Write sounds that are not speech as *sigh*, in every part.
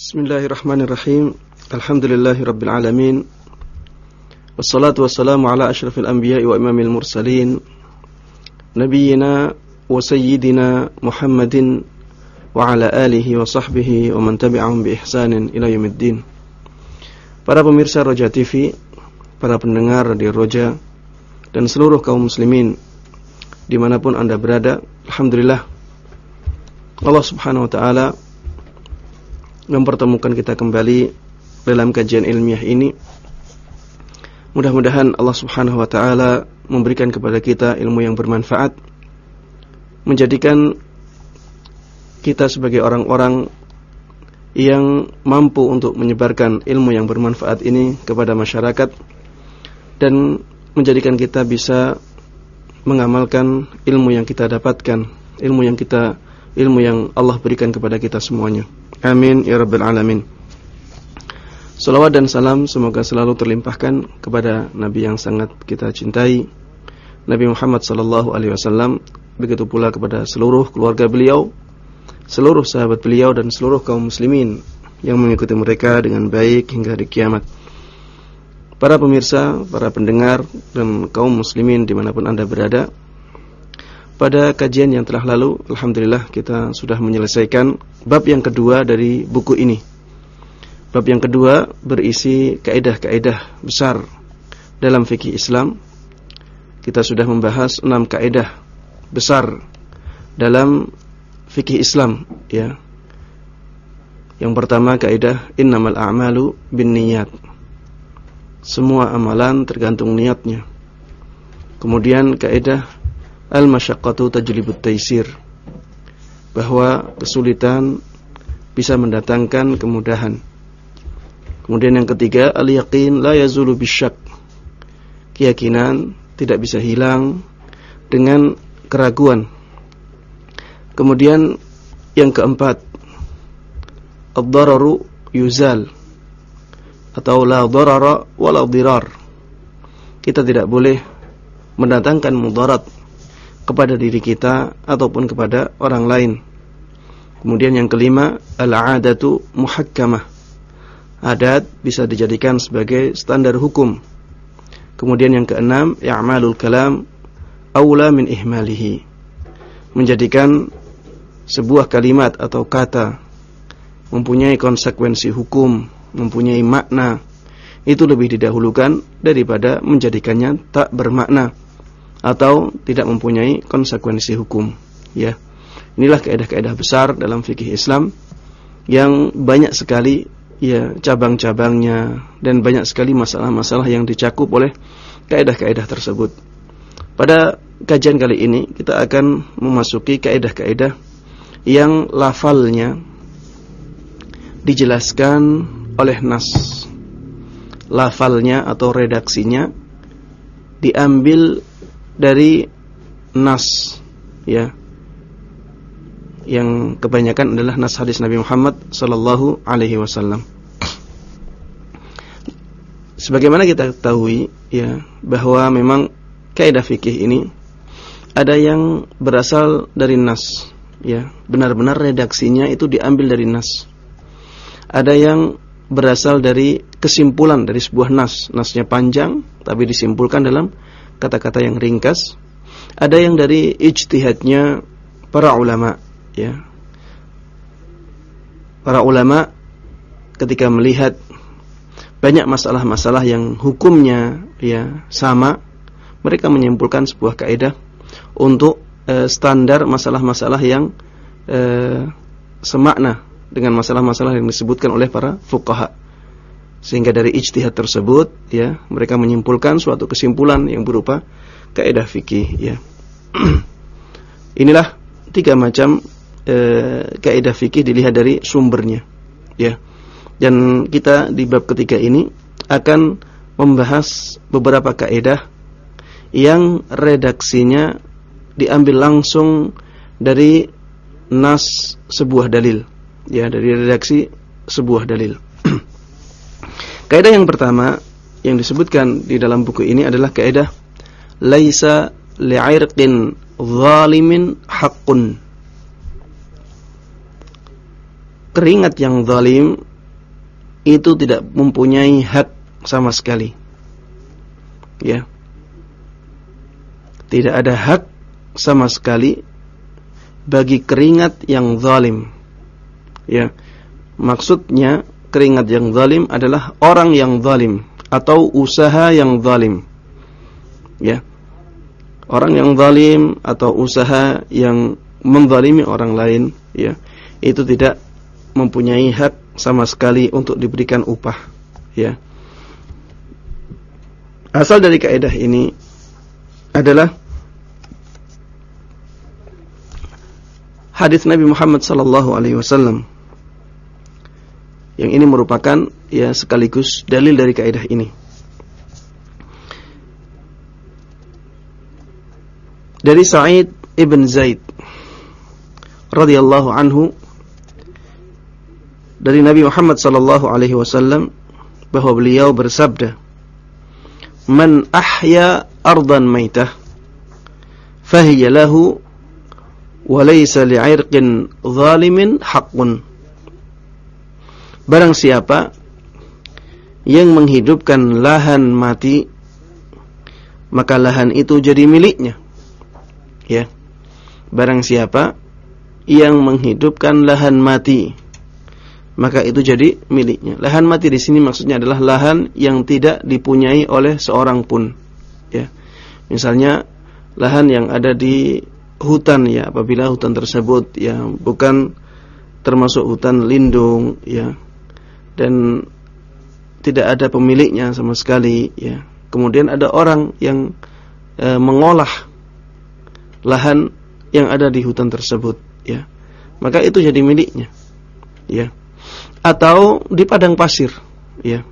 Bismillahirrahmanirrahim. Alhamdulillahirabbil alamin. Wassalatu wassalamu ala asyrafil anbiya'i wa imamil mursalin. Nabiyyina wa sayyidina Muhammadin wa ala alihi wa sahbihi wa man tabi'ahum bi ihsanin ila yaumiddin. Para pemirsa Roja TV, para pendengar di Roja dan seluruh kaum muslimin di mana pun anda berada, Alhamdulillah Allah subhanahu wa ta'ala mempertemukan kita kembali dalam kajian ilmiah ini. Mudah-mudahan Allah Subhanahu wa taala memberikan kepada kita ilmu yang bermanfaat, menjadikan kita sebagai orang-orang yang mampu untuk menyebarkan ilmu yang bermanfaat ini kepada masyarakat dan menjadikan kita bisa mengamalkan ilmu yang kita dapatkan, ilmu yang kita ilmu yang Allah berikan kepada kita semuanya. Amin ya rabbal alamin. Salawat dan salam semoga selalu terlimpahkan kepada Nabi yang sangat kita cintai, Nabi Muhammad sallallahu alaihi wasallam, begitu pula kepada seluruh keluarga beliau, seluruh sahabat beliau dan seluruh kaum muslimin yang mengikuti mereka dengan baik hingga hari kiamat. Para pemirsa, para pendengar dan kaum muslimin di mana pun anda berada, pada kajian yang telah lalu, Alhamdulillah kita sudah menyelesaikan bab yang kedua dari buku ini. Bab yang kedua berisi kaedah-kaedah besar dalam fikih Islam. Kita sudah membahas enam kaedah besar dalam fikih Islam, ya. Yang pertama kaidah innamal a'malu binniyat. Semua amalan tergantung niatnya. Kemudian kaidah al-masyaqqatu tajlibut taisir bahwa kesulitan bisa mendatangkan kemudahan. Kemudian yang ketiga, al-yaqin la yazulu bisyak. Keyakinan tidak bisa hilang dengan keraguan. Kemudian yang keempat, ad-dararu yuzal atau la darara wala dirar. Kita tidak boleh mendatangkan mudarat kepada diri kita ataupun kepada orang lain. Kemudian yang kelima, al-'adatu muhakkamah. Adat bisa dijadikan sebagai standar hukum. Kemudian yang keenam, i'malul kalam aula min ihmalihi. Menjadikan sebuah kalimat atau kata mempunyai konsekuensi hukum, mempunyai makna, itu lebih didahulukan daripada menjadikannya tak bermakna atau tidak mempunyai konsekuensi hukum ya. Inilah kaidah-kaidah besar dalam fikih Islam yang banyak sekali ya cabang-cabangnya dan banyak sekali masalah-masalah yang dicakup oleh kaidah-kaidah tersebut. Pada kajian kali ini kita akan memasuki kaidah-kaidah yang lafalnya dijelaskan oleh nas. Lafalnya atau redaksinya diambil dari nas ya yang kebanyakan adalah nas hadis Nabi Muhammad sallallahu alaihi wasallam. Sebagaimana kita ketahui ya bahwa memang kaidah fikih ini ada yang berasal dari nas ya, benar-benar redaksinya itu diambil dari nas. Ada yang berasal dari kesimpulan dari sebuah nas, nasnya panjang tapi disimpulkan dalam kata-kata yang ringkas. Ada yang dari ijtihadnya para ulama, ya. Para ulama ketika melihat banyak masalah-masalah yang hukumnya ya sama, mereka menyimpulkan sebuah kaidah untuk e, standar masalah-masalah yang e, semakna dengan masalah-masalah yang disebutkan oleh para fuqaha. Sehingga dari ijtihad tersebut ya mereka menyimpulkan suatu kesimpulan yang berupa kaidah fikih ya. *clears throat* Inilah tiga macam e, kaidah fikih dilihat dari sumbernya ya. Dan kita di bab ketiga ini akan membahas beberapa kaidah yang redaksinya diambil langsung dari nas sebuah dalil ya dari redaksi sebuah dalil Kaidah yang pertama yang disebutkan di dalam buku ini adalah kaidah laisa li'irqin zalimin haqqun. Keringat yang zalim itu tidak mempunyai hak sama sekali. Ya. Tidak ada hak sama sekali bagi keringat yang zalim. Ya. Maksudnya keringat yang zalim adalah orang yang zalim atau usaha yang zalim. Ya. Orang yang zalim atau usaha yang menzalimi orang lain, ya, itu tidak mempunyai hak sama sekali untuk diberikan upah, ya. Asal dari kaidah ini adalah hadis Nabi Muhammad sallallahu alaihi wasallam. Yang ini merupakan ya sekaligus dalil dari kaidah ini. Dari Sa'id ibn Zaid radhiyallahu anhu dari Nabi Muhammad sallallahu alaihi wasallam bahwa beliau bersabda Man ahya ardan maitah fahiya lahu walaysa li'irqin zalimin haqqun Barang siapa yang menghidupkan lahan mati maka lahan itu jadi miliknya. Ya. Barang siapa yang menghidupkan lahan mati maka itu jadi miliknya. Lahan mati di sini maksudnya adalah lahan yang tidak dipunyai oleh seorang pun. Ya. Misalnya lahan yang ada di hutan ya apabila hutan tersebut ya bukan termasuk hutan lindung ya dan tidak ada pemiliknya sama sekali ya. Kemudian ada orang yang e, mengolah lahan yang ada di hutan tersebut ya. Maka itu jadi miliknya ya. Atau di padang pasir ya.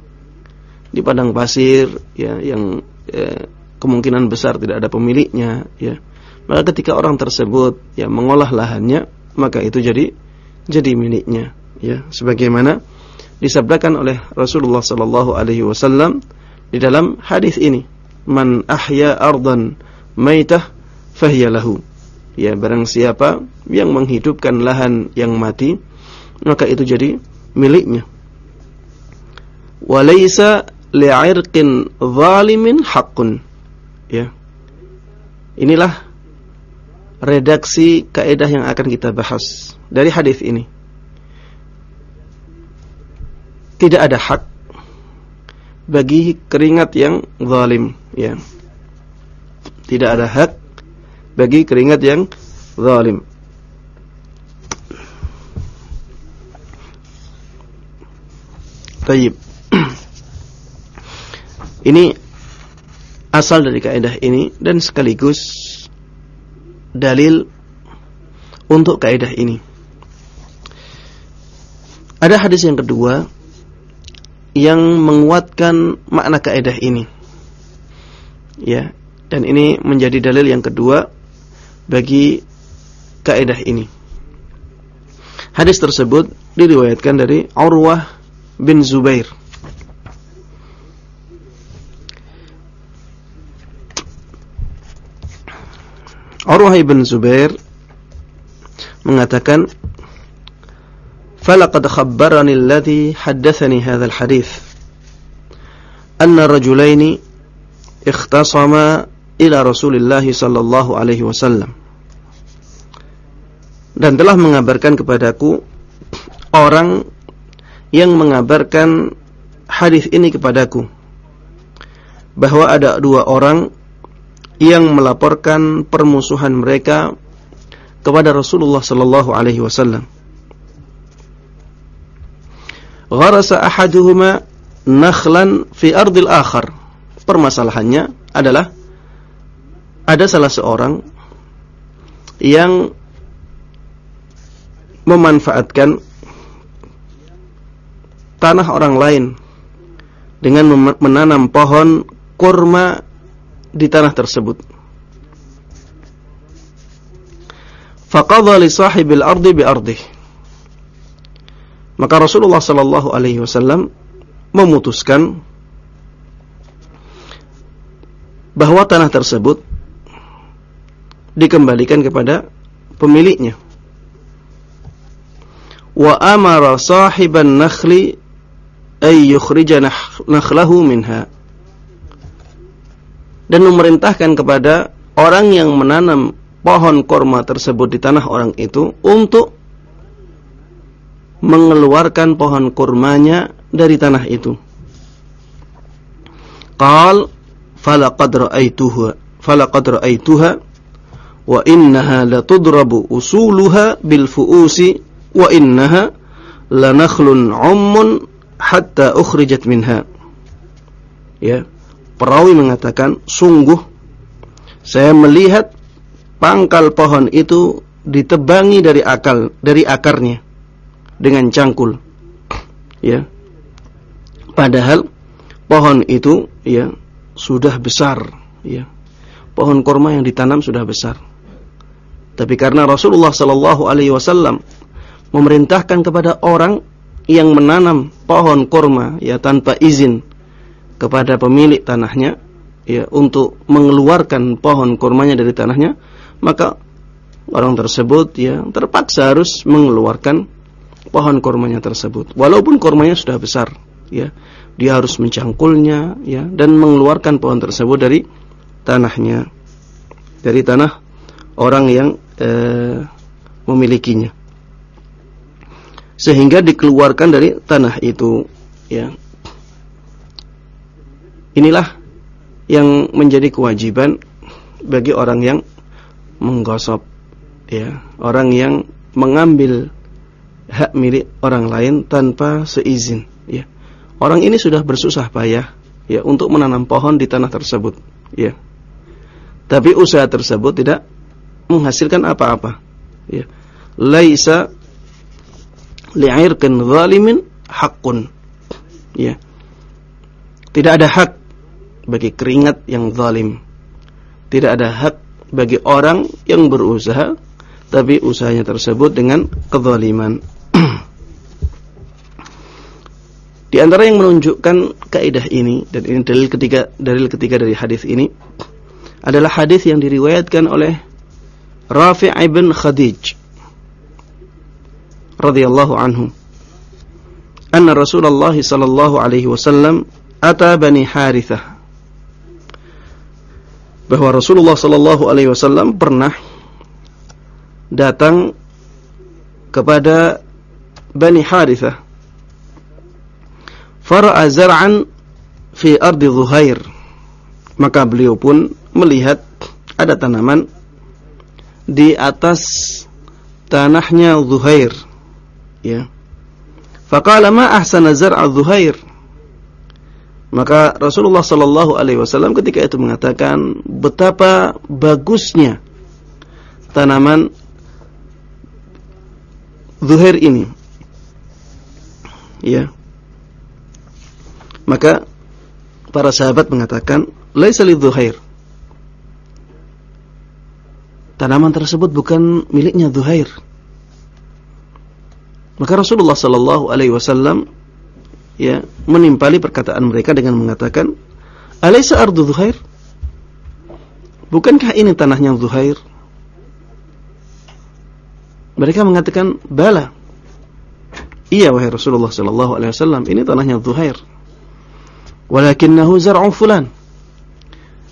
Di padang pasir ya yang e, kemungkinan besar tidak ada pemiliknya ya. Maka ketika orang tersebut ya mengolah lahannya, maka itu jadi jadi miliknya, ya. Sebagaimana disabdakan oleh Rasulullah sallallahu alaihi wasallam di dalam hadis ini, "Man ahya ardan maitah fahiya lahu." Ya, barang siapa yang menghidupkan lahan yang mati, maka itu jadi miliknya. Walaysa li'irqin zalimin haqqun. Ya. Inilah redaksi kaidah yang akan kita bahas dari hadis ini. Tidak ada hak bagi keringat yang zalim, ya. Tidak ada hak bagi keringat yang zalim. Tayyib. *clears throat* Ini asal dari kaidah ini dan sekaligus dalil untuk kaidah ini. Ada hadis yang kedua yang menguatkan makna kaidah ini. Ya, dan ini menjadi dalil yang kedua bagi kaidah ini. Hadis tersebut diriwayatkan dari Urwah bin Zubair Urwah ibn Zubair mengatakan فلقد خبرني الذي حدثني هذا الحديث أن رجلين اختصما إلى رسول الله صلى الله عليه وسلم dan telah mengabarkan kepadaku orang yang mengabarkan hadis ini kepadaku bahwa ada dua orang yang melaporkan permusuhan mereka kepada Rasulullah sallallahu alaihi wasallam. Gharasa ahaduhuma nakhlan fi ardil akhar. Permasalahannya adalah ada salah seorang yang memanfaatkan tanah orang lain dengan menanam pohon kurma di tanah tersebut. Faqadha li sahibil ardi bi ardih. Maka Rasulullah sallallahu alaihi wasallam memutuskan bahwa tanah tersebut dikembalikan kepada pemiliknya. Wa amara sahiban nakhli ay yukhrija nakhlahu minha dan memerintahkan kepada orang yang menanam pohon korma tersebut di tanah orang itu untuk mengeluarkan pohon kurmanya dari tanah itu. Qal falaqad ra'aituha falaqad ra'aituha wa innaha latudrabu usuluha bil fuusi wa innaha lanakhlun ummun hatta ukhrijat minha. Ya. Perawi mengatakan, sungguh saya melihat pangkal pohon itu ditebangi dari akal, dari akarnya dengan cangkul. Ya. Padahal pohon itu ya sudah besar, ya. Pohon korma yang ditanam sudah besar. Tapi karena Rasulullah sallallahu alaihi wasallam memerintahkan kepada orang yang menanam pohon korma ya tanpa izin kepada pemilik tanahnya ya untuk mengeluarkan pohon kormanya dari tanahnya maka orang tersebut ya terpaksa harus mengeluarkan pohon kormanya tersebut. Walaupun kormanya sudah besar ya dia harus mencangkulnya ya dan mengeluarkan pohon tersebut dari tanahnya dari tanah orang yang eh, memilikinya. Sehingga dikeluarkan dari tanah itu ya. Inilah yang menjadi kewajiban bagi orang yang menggosok ya orang yang mengambil hak milik orang lain tanpa seizin ya orang ini sudah bersusah payah ya untuk menanam pohon di tanah tersebut ya tapi usaha tersebut tidak menghasilkan apa-apa ya laisa li'irqin zalimin haqqun. Ya. Tidak ada hak bagi keringat yang zalim. Tidak ada hak bagi orang yang berusaha tapi usahanya tersebut dengan kezaliman. Di antara yang menunjukkan kaidah ini dan ini dalil ketiga dalil ketiga dari hadis ini adalah hadis yang diriwayatkan oleh Rafi' ibn Khadij radhiyallahu anhu. Anna Rasulullah sallallahu alaihi wasallam ata Bani Harithah. Bahwa Rasulullah sallallahu alaihi wasallam pernah datang kepada Bani Harithah fara'a zar'an fi ardi Zuhair. Maka beliau pun melihat ada tanaman di atas tanahnya Zuhair. Ya. Faqala ma ahsana zar'a dhuhair maka Rasulullah sallallahu alaihi wasallam ketika itu mengatakan betapa bagusnya tanaman zuhair ini ya maka para sahabat mengatakan laisa lidzuhair tanaman tersebut bukan miliknya Zuhair maka Rasulullah sallallahu alaihi wasallam ya menimpali perkataan mereka dengan mengatakan, "Alaysa ardu Zuhair?" Bukankah ini tanahnya Zuhair? Mereka mengatakan, "Bala." Iya wahai Rasulullah sallallahu alaihi wasallam, ini tanahnya Zuhair. Walakinnahu zar'u fulan.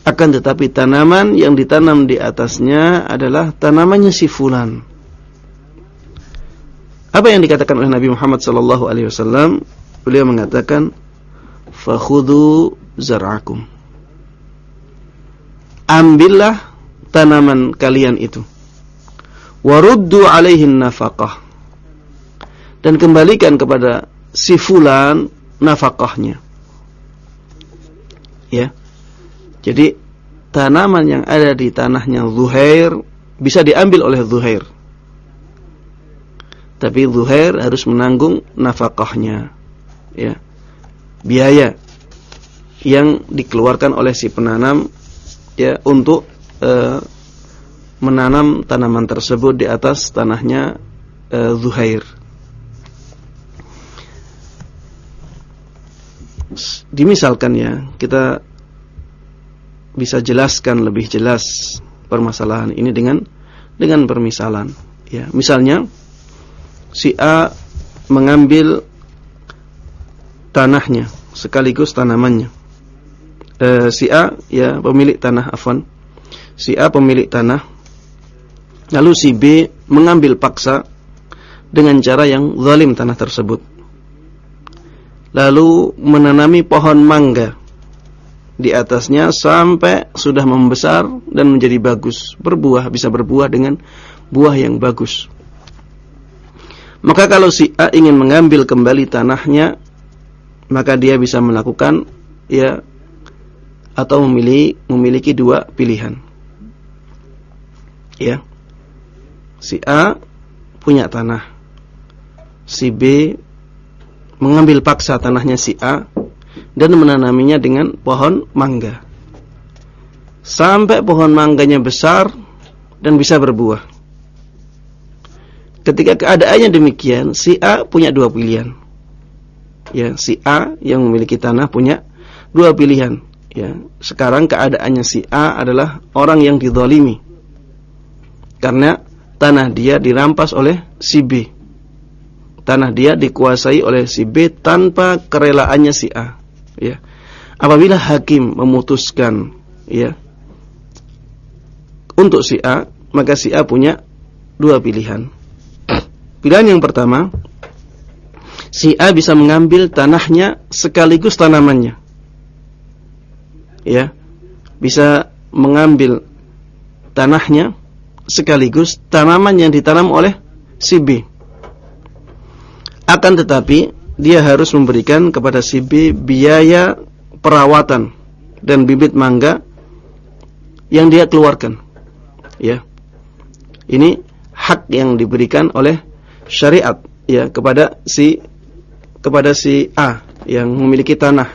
Akan tetapi tanaman yang ditanam di atasnya adalah tanamannya si fulan. Apa yang dikatakan oleh Nabi Muhammad sallallahu alaihi wasallam? Beliau mengatakan, "Fakhudhu zar'akum." Ambillah tanaman kalian itu. Waruddu alaihin nafaqah. Dan kembalikan kepada si fulan nafkahnya. Ya. Jadi tanaman yang ada di tanahnya Zuhair bisa diambil oleh Zuhair tapi Zuhair harus menanggung nafkahnya ya biaya yang dikeluarkan oleh si penanam ya untuk e, menanam tanaman tersebut di atas tanahnya e, Zuhair dimisalkan ya kita bisa jelaskan lebih jelas permasalahan ini dengan dengan permisalan ya misalnya si A mengambil tanahnya sekaligus tanamannya. E, si A ya pemilik tanah afan. Si A pemilik tanah. Lalu si B mengambil paksa dengan cara yang zalim tanah tersebut. Lalu menanami pohon mangga di atasnya sampai sudah membesar dan menjadi bagus, berbuah bisa berbuah dengan buah yang bagus. Maka kalau si A ingin mengambil kembali tanahnya, maka dia bisa melakukan ya atau memilih memiliki dua pilihan. Ya. Si A punya tanah. Si B mengambil paksa tanahnya si A dan menanaminya dengan pohon mangga. Sampai pohon mangganya besar dan bisa berbuah. Ketika keadaannya demikian, si A punya dua pilihan. Ya, si A yang memiliki tanah punya dua pilihan. Ya, sekarang keadaannya si A adalah orang yang didolimi. Karena tanah dia dirampas oleh si B. Tanah dia dikuasai oleh si B tanpa kerelaannya si A. Ya. Apabila hakim memutuskan ya untuk si A, maka si A punya dua pilihan. Pilihan yang pertama, si A bisa mengambil tanahnya sekaligus tanamannya. Ya. Bisa mengambil tanahnya sekaligus tanaman yang ditanam oleh si B. Akan tetapi dia harus memberikan kepada si B biaya perawatan dan bibit mangga yang dia keluarkan. Ya. Ini hak yang diberikan oleh syariat ya kepada si kepada si A yang memiliki tanah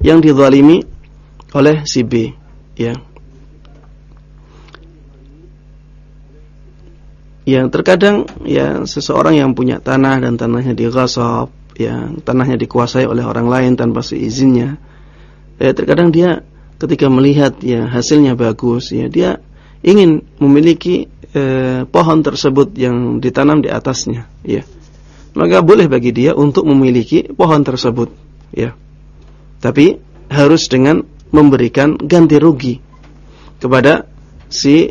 yang dizalimi oleh si B ya yang terkadang ya seseorang yang punya tanah dan tanahnya dighasab ya tanahnya dikuasai oleh orang lain tanpa seizinnya ya terkadang dia ketika melihat ya hasilnya bagus ya dia ingin memiliki eh, pohon tersebut yang ditanam di atasnya ya. Maka boleh bagi dia untuk memiliki pohon tersebut ya. Tapi harus dengan memberikan ganti rugi kepada si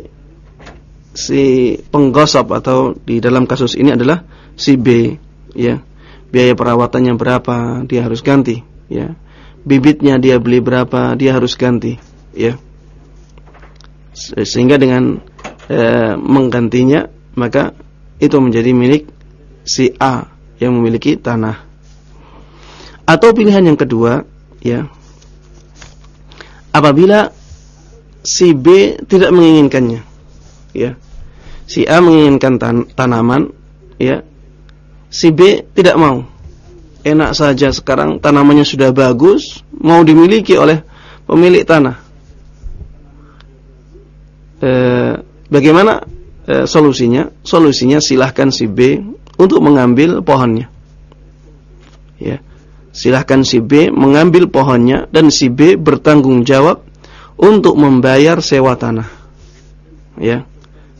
si penggosok atau di dalam kasus ini adalah si B ya biaya perawatannya berapa dia harus ganti ya bibitnya dia beli berapa dia harus ganti ya sehingga dengan e, menggantinya maka itu menjadi milik si A yang memiliki tanah. Atau pilihan yang kedua, ya. Apabila si B tidak menginginkannya, ya. Si A menginginkan tan tanaman, ya. Si B tidak mau. Enak saja sekarang tanamannya sudah bagus, mau dimiliki oleh pemilik tanah. Eh, bagaimana e, solusinya? Solusinya silahkan si B untuk mengambil pohonnya. Ya. Silahkan si B mengambil pohonnya dan si B bertanggung jawab untuk membayar sewa tanah. Ya.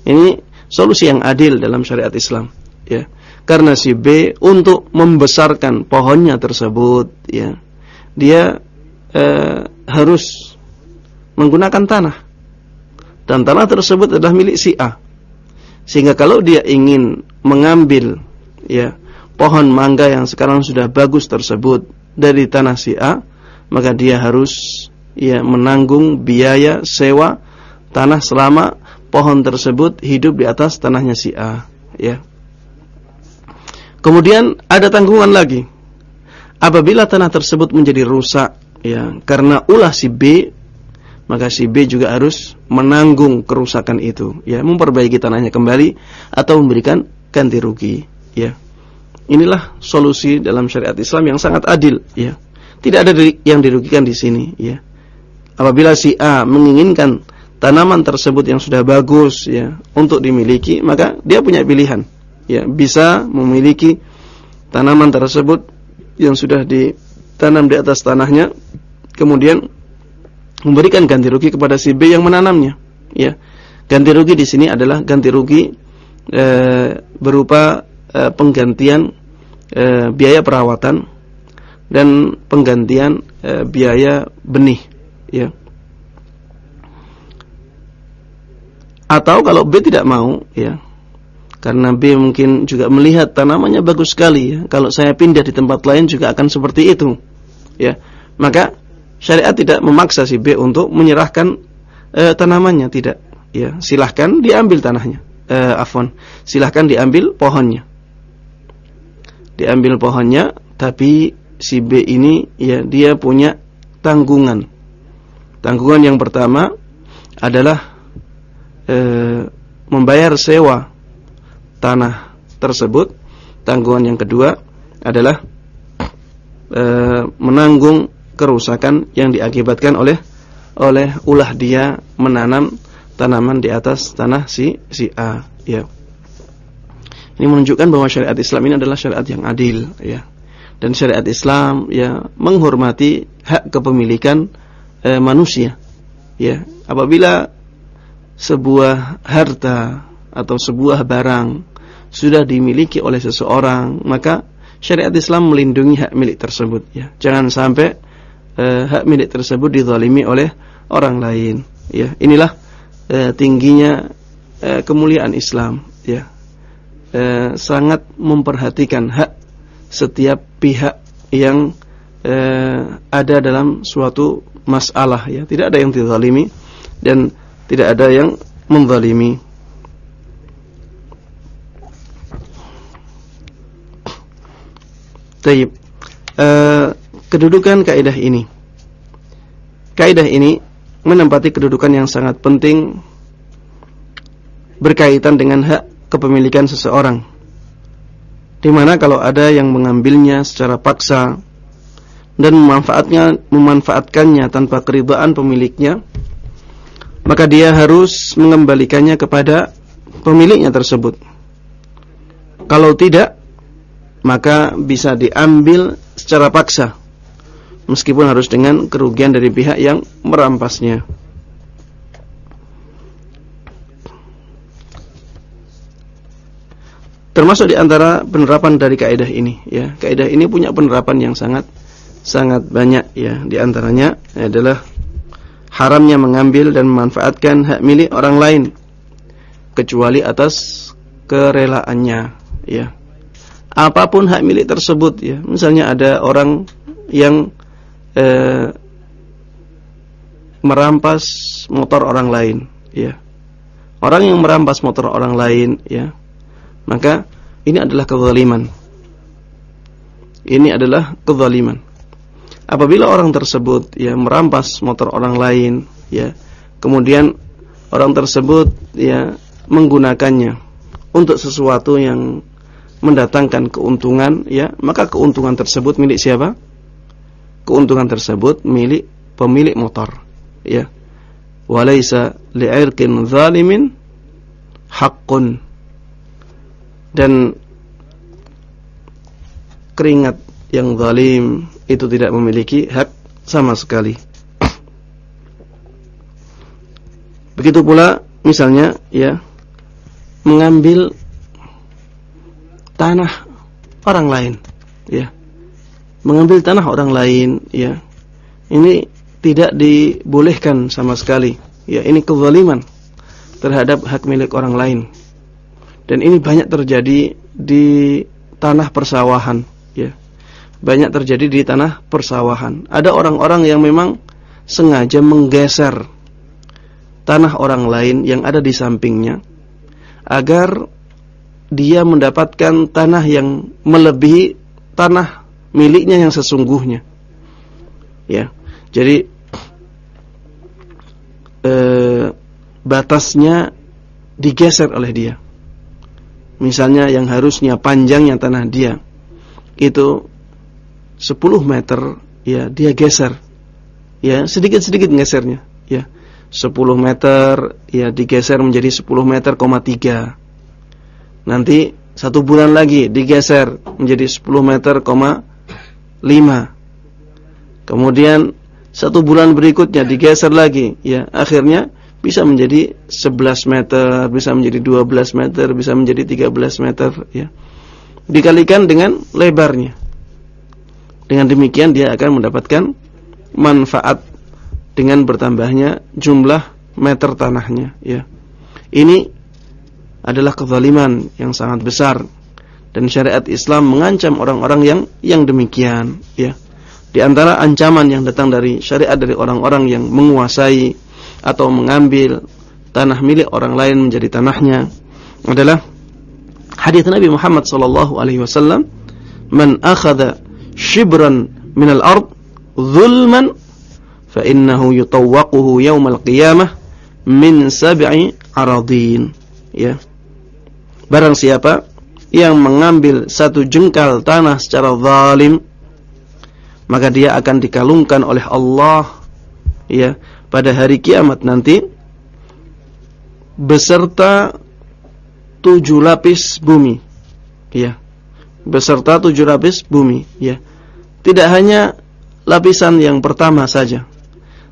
Ini solusi yang adil dalam syariat Islam, ya. Karena si B untuk membesarkan pohonnya tersebut, ya. Dia e, harus menggunakan tanah. Dan tanah tersebut adalah milik si A. Sehingga kalau dia ingin mengambil ya pohon mangga yang sekarang sudah bagus tersebut dari tanah si A, maka dia harus ya menanggung biaya sewa tanah selama pohon tersebut hidup di atas tanahnya si A, ya. Kemudian ada tanggungan lagi. Apabila tanah tersebut menjadi rusak ya karena ulah si B maka si B juga harus menanggung kerusakan itu, ya, memperbaiki tanahnya kembali atau memberikan ganti rugi, ya. Inilah solusi dalam syariat Islam yang sangat adil, ya. Tidak ada yang dirugikan di sini, ya. Apabila si A menginginkan tanaman tersebut yang sudah bagus, ya, untuk dimiliki, maka dia punya pilihan, ya, bisa memiliki tanaman tersebut yang sudah ditanam di atas tanahnya, kemudian memberikan ganti rugi kepada si B yang menanamnya. Ya, ganti rugi di sini adalah ganti rugi e, berupa e, penggantian e, biaya perawatan dan penggantian e, biaya benih ya atau kalau B tidak mau ya. Karena B mungkin juga melihat tanamannya bagus sekali ya. Kalau saya pindah di tempat lain juga akan seperti itu ya. Maka syariat tidak memaksa si B untuk menyerahkan e, tanamannya tidak ya. Silahkan diambil tanahnya e, afwan. Silahkan diambil pohonnya. Diambil pohonnya tapi si B ini ya dia punya tanggungan. Tanggungan yang pertama adalah e, membayar sewa tanah tersebut tanggungan yang kedua adalah e, menanggung kerusakan yang diakibatkan oleh oleh ulah dia menanam tanaman di atas tanah si si A ya ini menunjukkan bahwa syariat Islam ini adalah syariat yang adil ya. Dan syariat Islam ya menghormati hak kepemilikan eh, manusia. Ya, apabila sebuah harta atau sebuah barang sudah dimiliki oleh seseorang, maka syariat Islam melindungi hak milik tersebut ya. Jangan sampai eh, hak milik tersebut dizalimi oleh orang lain ya. Inilah eh, tingginya eh, kemuliaan Islam ya eh, sangat memperhatikan hak setiap pihak yang eh, ada dalam suatu masalah ya tidak ada yang dizalimi dan tidak ada yang menzalimi. Taib. Eh, kedudukan kaidah ini. Kaidah ini menempati kedudukan yang sangat penting berkaitan dengan hak kepemilikan seseorang. Di mana kalau ada yang mengambilnya secara paksa dan memanfaatnya memanfaatkannya tanpa keridhaan pemiliknya, maka dia harus mengembalikannya kepada pemiliknya tersebut. Kalau tidak, maka bisa diambil secara paksa meskipun harus dengan kerugian dari pihak yang merampasnya. termasuk di antara penerapan dari kaidah ini ya kaidah ini punya penerapan yang sangat sangat banyak ya di antaranya adalah haramnya mengambil dan memanfaatkan hak milik orang lain kecuali atas kerelaannya ya apa pun hak milik tersebut ya misalnya ada orang yang eh, merampas motor orang lain ya orang yang merampas motor orang lain ya maka ini adalah kezaliman. Ini adalah kezaliman. Apabila orang tersebut ya merampas motor orang lain, ya, kemudian orang tersebut ya menggunakannya untuk sesuatu yang mendatangkan keuntungan, ya, maka keuntungan tersebut milik siapa? Keuntungan tersebut milik pemilik motor, ya. Walaysa li'irqin zalimin haqqun dan keringat yang zalim itu tidak memiliki hak sama sekali. Begitu pula misalnya ya mengambil tanah orang lain ya. Mengambil tanah orang lain ya. Ini tidak dibolehkan sama sekali. Ya, ini kezaliman terhadap hak milik orang lain. Dan ini banyak terjadi di tanah persawahan. Banyak terjadi di tanah persawahan. Ada orang-orang yang memang sengaja menggeser tanah orang lain yang ada di sampingnya agar dia mendapatkan tanah yang melebihi tanah miliknya yang sesungguhnya. Ya. Jadi eh, batasnya digeser oleh dia misalnya yang harusnya panjangnya tanah dia itu 10 meter ya dia geser. Ya sedikit-sedikit gesernya ya. 10 meter ya digeser menjadi 10 meter koma 3 nanti satu bulan lagi digeser menjadi 10 meter koma 5 kemudian satu bulan berikutnya digeser lagi ya. Akhirnya bisa menjadi 11 meter, bisa menjadi 12 meter, bisa menjadi 13 meter ya. Dikalikan dengan lebarnya. Dengan demikian dia akan mendapatkan manfaat dengan bertambahnya jumlah meter tanahnya ya. Ini adalah kezaliman yang sangat besar dan syariat Islam mengancam orang-orang yang yang demikian ya. Di antara ancaman yang datang dari syariat dari orang-orang yang menguasai atau mengambil tanah milik orang lain menjadi tanahnya adalah hadis Nabi Muhammad wasallam, "Man akhadha shibran min al-ard zulman fa innahu yutawwaquhu yawmal qiyamah min sab'i aradin." Ya. Barang siapa yang mengambil satu jengkal tanah secara zalim maka dia akan dikalungkan oleh Allah ya pada hari kiamat nanti beserta tujuh lapis bumi ya beserta tujuh lapis bumi ya tidak hanya lapisan yang pertama saja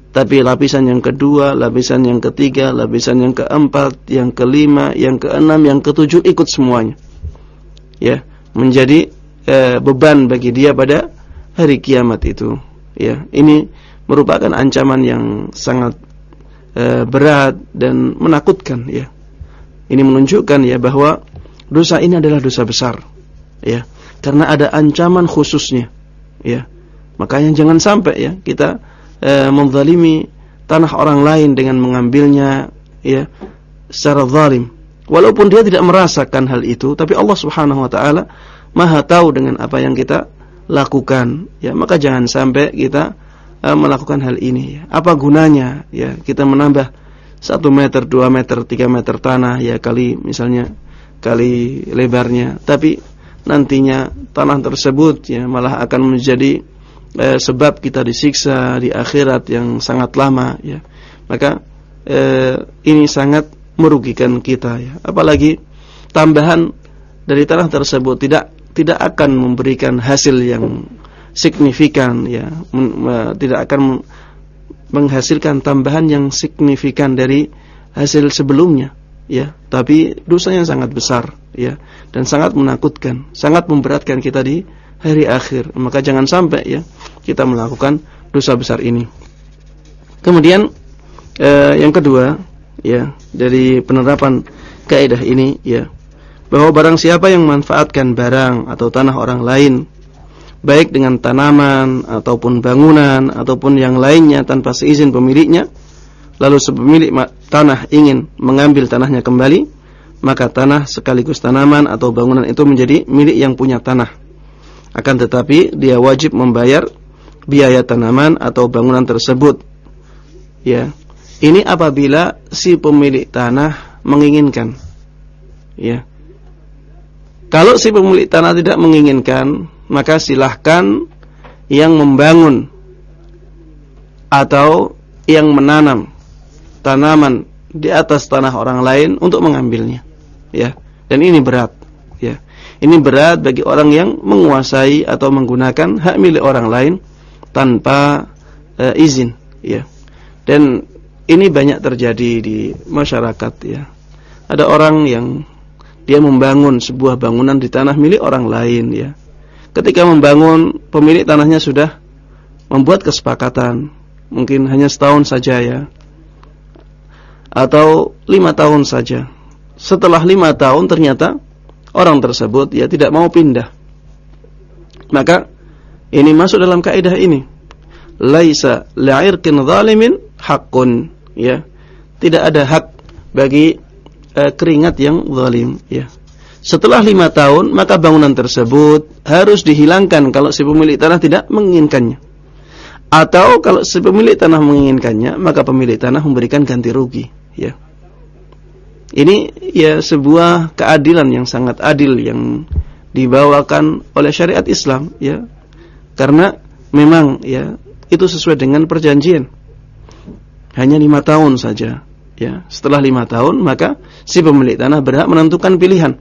tapi lapisan yang kedua, lapisan yang ketiga, lapisan yang keempat, yang kelima, yang keenam, yang ketujuh ikut semuanya. Ya, menjadi e, beban bagi dia pada hari kiamat itu. Ya, ini merupakan ancaman yang sangat e, berat dan menakutkan ya. Ini menunjukkan ya bahwa dosa ini adalah dosa besar. Ya, karena ada ancaman khususnya. Ya. Makanya jangan sampai ya kita e, menzalimi tanah orang lain dengan mengambilnya ya secara zalim. Walaupun dia tidak merasakan hal itu, tapi Allah Subhanahu wa taala Maha tahu dengan apa yang kita lakukan ya maka jangan sampai kita uh, melakukan hal ini ya. apa gunanya ya kita menambah satu meter dua meter tiga meter tanah ya kali misalnya kali lebarnya tapi nantinya tanah tersebut ya malah akan menjadi eh, sebab kita disiksa di akhirat yang sangat lama ya. Maka eh, ini sangat merugikan kita ya. Apalagi tambahan dari tanah tersebut tidak tidak akan memberikan hasil yang signifikan ya. Tidak akan menghasilkan tambahan yang signifikan dari hasil sebelumnya ya. Tapi dosanya sangat besar ya dan sangat menakutkan sangat memberatkan kita di hari akhir. Maka jangan sampai ya kita melakukan dosa besar ini. Kemudian eh, yang kedua ya dari penerapan kaidah ini ya bahwa barang siapa yang memanfaatkan barang atau tanah orang lain baik dengan tanaman ataupun bangunan ataupun yang lainnya tanpa seizin pemiliknya lalu sepemilik tanah ingin mengambil tanahnya kembali maka tanah sekaligus tanaman atau bangunan itu menjadi milik yang punya tanah. Akan tetapi dia wajib membayar biaya tanaman atau bangunan tersebut. Ya. Ini apabila si pemilik tanah menginginkan. Ya. Kalau si pemilik tanah tidak menginginkan, maka silahkan yang membangun atau yang menanam tanaman di atas tanah orang lain untuk mengambilnya. Ya. Dan ini berat, ya. Ini berat bagi orang yang menguasai atau menggunakan hak milik orang lain tanpa uh, izin, ya. Dan ini banyak terjadi di masyarakat, ya. Ada orang yang dia membangun sebuah bangunan di tanah milik orang lain ya. Ketika membangun pemilik tanahnya sudah membuat kesepakatan, mungkin hanya setahun saja ya. Atau lima tahun saja. Setelah lima tahun ternyata orang tersebut ya tidak mau pindah. Maka ini masuk dalam kaidah ini. Laisa la'irkin zalimin haqqun ya. Tidak ada hak bagi e, keringat yang zalim ya. Setelah lima tahun maka bangunan tersebut harus dihilangkan kalau si pemilik tanah tidak menginginkannya. Atau kalau si pemilik tanah menginginkannya maka pemilik tanah memberikan ganti rugi ya. Ini ya sebuah keadilan yang sangat adil yang dibawakan oleh syariat Islam ya. Karena memang ya itu sesuai dengan perjanjian. Hanya lima tahun saja ya setelah lima tahun maka si pemilik tanah berhak menentukan pilihan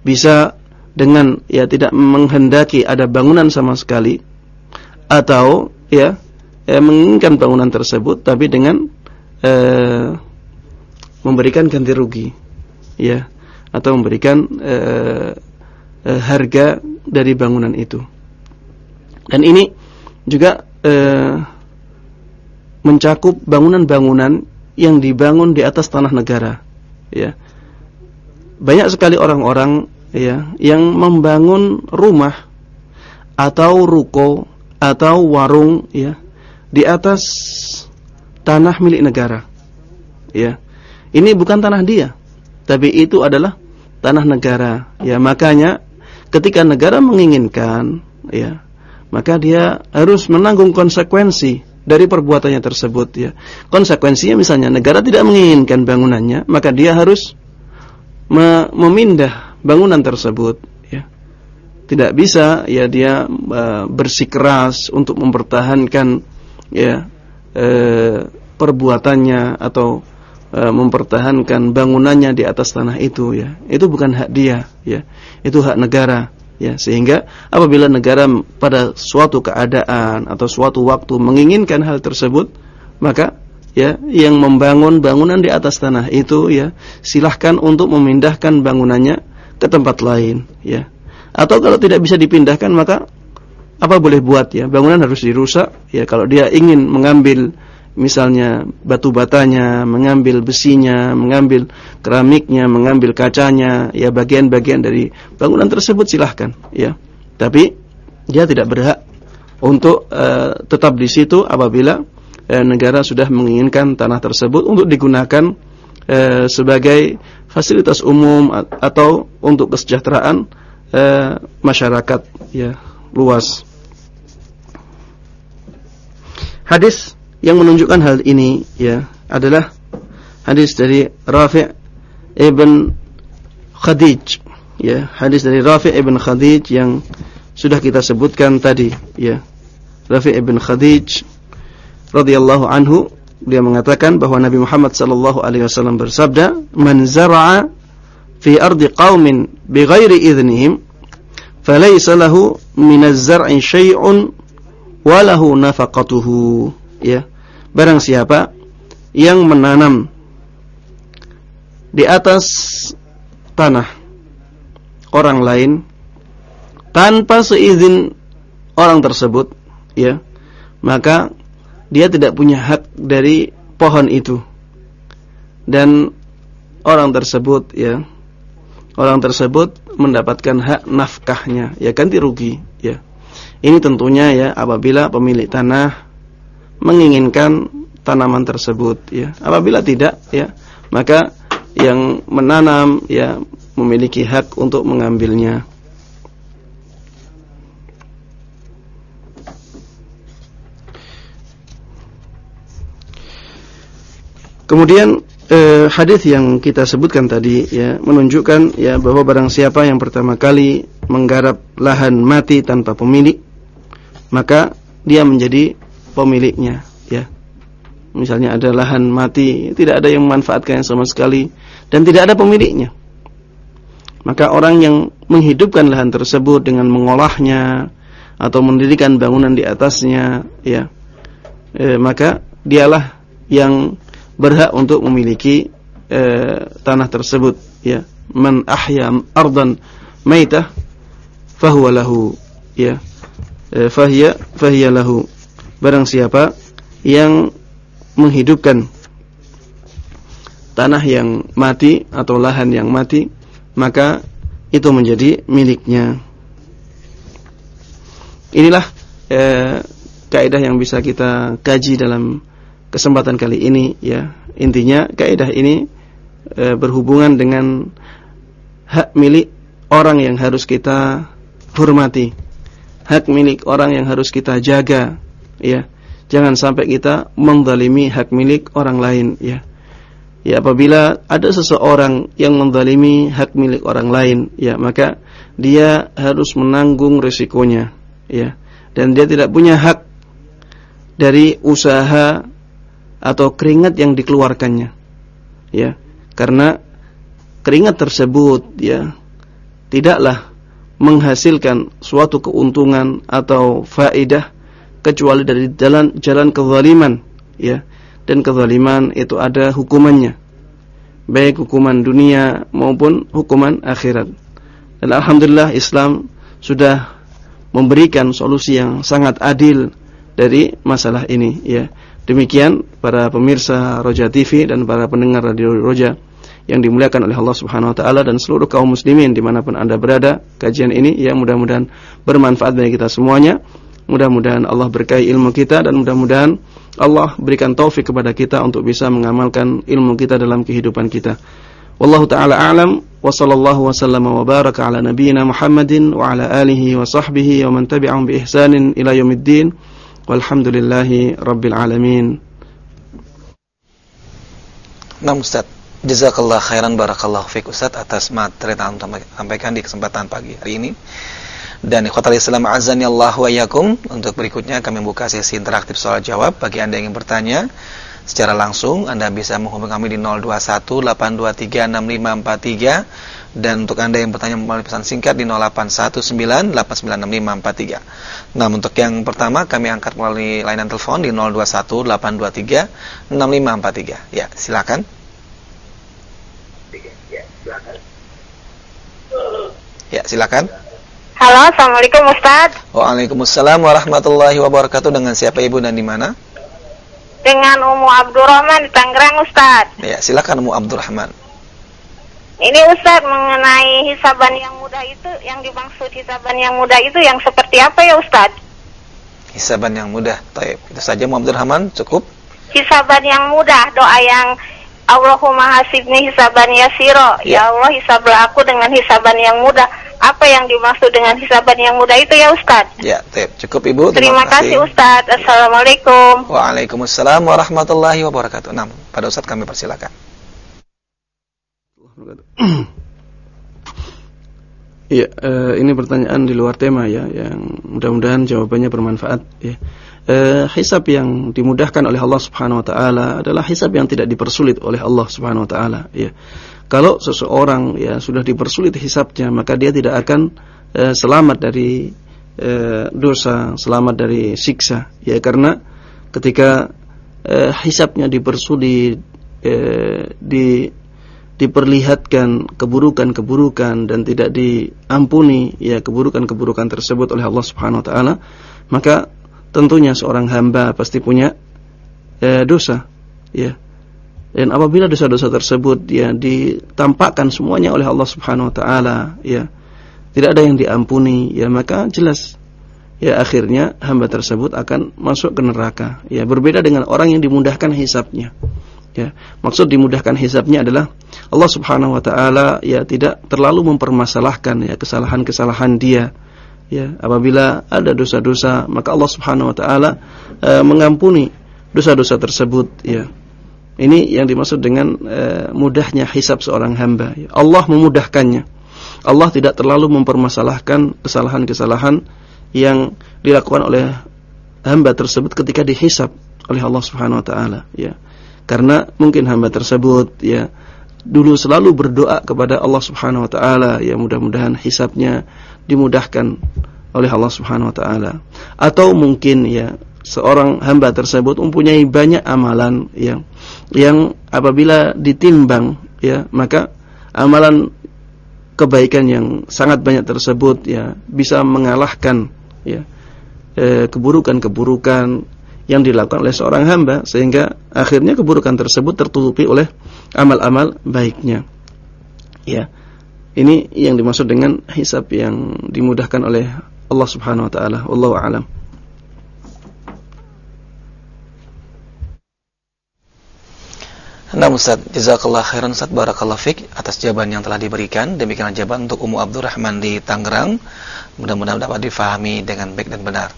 bisa dengan ya tidak menghendaki ada bangunan sama sekali atau ya, ya menginginkan bangunan tersebut tapi dengan eh, memberikan ganti rugi ya atau memberikan eh, eh, harga dari bangunan itu Dan ini juga eh, mencakup bangunan-bangunan yang dibangun di atas tanah negara. Ya. Banyak sekali orang-orang ya yang membangun rumah atau ruko atau warung ya di atas tanah milik negara. Ya. Ini bukan tanah dia, tapi itu adalah tanah negara. Ya, makanya ketika negara menginginkan ya, maka dia harus menanggung konsekuensi dari perbuatannya tersebut ya. Konsekuensinya misalnya negara tidak menginginkan bangunannya, maka dia harus me memindah bangunan tersebut ya. Tidak bisa ya dia uh, bersikeras untuk mempertahankan ya uh, perbuatannya atau mempertahankan bangunannya di atas tanah itu ya. Itu bukan hak dia ya. Itu hak negara ya sehingga apabila negara pada suatu keadaan atau suatu waktu menginginkan hal tersebut maka ya yang membangun bangunan di atas tanah itu ya silahkan untuk memindahkan bangunannya ke tempat lain ya atau kalau tidak bisa dipindahkan maka apa boleh buat ya bangunan harus dirusak ya kalau dia ingin mengambil misalnya batu batanya, mengambil besinya, mengambil keramiknya, mengambil kacanya, ya bagian-bagian dari bangunan tersebut silahkan, ya. Tapi dia tidak berhak untuk uh, tetap di situ apabila uh, negara sudah menginginkan tanah tersebut untuk digunakan uh, sebagai fasilitas umum atau untuk kesejahteraan uh, masyarakat ya luas. Hadis yang menunjukkan hal ini ya adalah hadis dari Rafi' ibn Khadij ya hadis dari Rafi' ibn Khadij yang sudah kita sebutkan tadi ya. Rafi' ibn Khadij radhiyallahu anhu dia mengatakan bahwa Nabi Muhammad sallallahu alaihi wasallam bersabda man zara'a fi ardi qaumin bighairi idznihim falaysa lahu min az-zar'i syai'un wa nafaqatuhu. Ya Barang siapa yang menanam di atas tanah orang lain tanpa seizin orang tersebut, ya, maka dia tidak punya hak dari pohon itu. Dan orang tersebut, ya, orang tersebut mendapatkan hak nafkahnya, ya ganti rugi, ya. Ini tentunya ya apabila pemilik tanah menginginkan tanaman tersebut ya. Apabila tidak ya, maka yang menanam ya memiliki hak untuk mengambilnya. Kemudian eh, hadis yang kita sebutkan tadi ya menunjukkan ya bahwa barang siapa yang pertama kali menggarap lahan mati tanpa pemilik maka dia menjadi pemiliknya ya. Misalnya ada lahan mati tidak ada yang memanfaatkan sama sekali dan tidak ada pemiliknya. Maka orang yang menghidupkan lahan tersebut dengan mengolahnya atau mendirikan bangunan di atasnya ya e, maka dialah yang berhak untuk memiliki e, tanah tersebut ya. Man ahya ardan maitah fahuwa lahu ya. E, fahiya fahiya lahu barang siapa yang menghidupkan tanah yang mati atau lahan yang mati maka itu menjadi miliknya. Inilah eh, kaidah yang bisa kita kaji dalam kesempatan kali ini ya. Intinya kaidah ini eh, berhubungan dengan hak milik orang yang harus kita hormati hak milik orang yang harus kita jaga ya. Jangan sampai kita mendalimi hak milik orang lain ya. Ya apabila ada seseorang yang mendalimi hak milik orang lain ya maka dia harus menanggung resikonya ya. Dan dia tidak punya hak dari usaha atau keringat yang dikeluarkannya ya. Karena keringat tersebut ya tidaklah menghasilkan suatu keuntungan atau faedah kecuali dari jalan jalan kezaliman ya dan kezaliman itu ada hukumannya baik hukuman dunia maupun hukuman akhirat dan alhamdulillah Islam sudah memberikan solusi yang sangat adil dari masalah ini ya. Demikian para pemirsa Roja TV dan para pendengar Radio Roja yang dimuliakan oleh Allah Subhanahu wa taala dan seluruh kaum muslimin di mana pun Anda berada, kajian ini ya mudah-mudahan bermanfaat bagi kita semuanya. Mudah-mudahan Allah berkahi ilmu kita dan mudah-mudahan Allah berikan taufik kepada kita untuk bisa mengamalkan ilmu kita dalam kehidupan kita. Wallahu taala a'lam wa sallallahu wa sallama wa baraka ala nabiyyina Muhammadin wa ala alihi wa sahbihi wa man tabi'ahum bi ihsanin ila yaumiddin. Walhamdulillahi Rabbil Alamin Nah Ustaz Jazakallah khairan barakallahu fiqh Ustaz atas materi yang sampaikan di kesempatan pagi hari ini dan ikhwatal Islam azani Allah wa yakum untuk berikutnya kami buka sesi interaktif soal jawab bagi Anda yang ingin bertanya secara langsung Anda bisa menghubungi kami di 021 823 6543 dan untuk Anda yang bertanya melalui pesan singkat di 0819896543. Nah, untuk yang pertama kami angkat melalui layanan telepon di 0218236543. Ya, silakan. Ya, silakan. Halo, Assalamualaikum Ustaz. Waalaikumsalam warahmatullahi wabarakatuh. Dengan siapa Ibu dan di mana? Dengan Umu Abdurrahman di Tangerang Ustaz. Ya, silakan Umu Abdurrahman. Ini Ustaz mengenai hisaban yang mudah itu, yang dimaksud hisaban yang mudah itu yang seperti apa ya Ustaz? Hisaban yang mudah, Taib. Itu saja Muhammad Rahman, cukup? Hisaban yang mudah, doa yang Allahumma hasibni hisaban yasiro. Ya. ya Allah, hisablah aku dengan hisaban yang mudah. Apa yang dimaksud dengan hisaban yang mudah itu ya Ustaz? Ya, Taib. Cukup Ibu. Terima, Terima kasih Ustaz. Assalamualaikum. Waalaikumsalam warahmatullahi wabarakatuh. Nah, pada Ustaz kami persilakan. Iya, *clears throat* uh, ini pertanyaan di luar tema ya, yang mudah-mudahan jawabannya bermanfaat ya. Uh, hisab yang dimudahkan oleh Allah Subhanahu wa taala adalah hisab yang tidak dipersulit oleh Allah Subhanahu wa taala ya. Kalau seseorang ya sudah dipersulit hisabnya, maka dia tidak akan uh, selamat dari uh, dosa, selamat dari siksa ya karena ketika uh, hisabnya dipersulit uh, di diperlihatkan keburukan-keburukan dan tidak diampuni ya keburukan-keburukan tersebut oleh Allah Subhanahu wa taala, maka tentunya seorang hamba pasti punya eh, dosa ya. Dan apabila dosa-dosa tersebut ya ditampakkan semuanya oleh Allah Subhanahu wa taala ya, tidak ada yang diampuni ya maka jelas ya akhirnya hamba tersebut akan masuk ke neraka. Ya berbeda dengan orang yang dimudahkan hisapnya. Ya, maksud dimudahkan hisabnya adalah Allah Subhanahu wa taala ya tidak terlalu mempermasalahkan ya kesalahan-kesalahan dia. Ya, apabila ada dosa-dosa, maka Allah Subhanahu wa taala e, mengampuni dosa-dosa tersebut ya. Ini yang dimaksud dengan e, mudahnya hisab seorang hamba. Allah memudahkannya. Allah tidak terlalu mempermasalahkan kesalahan-kesalahan yang dilakukan oleh hamba tersebut ketika dihisab oleh Allah Subhanahu wa taala ya karena mungkin hamba tersebut ya dulu selalu berdoa kepada Allah Subhanahu wa taala ya mudah-mudahan hisabnya dimudahkan oleh Allah Subhanahu wa taala atau mungkin ya seorang hamba tersebut mempunyai banyak amalan yang yang apabila ditimbang ya maka amalan kebaikan yang sangat banyak tersebut ya bisa mengalahkan ya eh, keburukan-keburukan yang dilakukan oleh seorang hamba sehingga akhirnya keburukan tersebut tertutupi oleh amal-amal baiknya. Ya. Ini yang dimaksud dengan hisab yang dimudahkan oleh Allah Subhanahu wa taala. Wallahu a'lam. Nah Ustaz, jazakallah khairan Ustaz barakallah fik atas jawaban yang telah diberikan. Demikianlah jawaban untuk Ummu Abdurrahman di Tangerang. Mudah-mudahan dapat difahami dengan baik dan benar.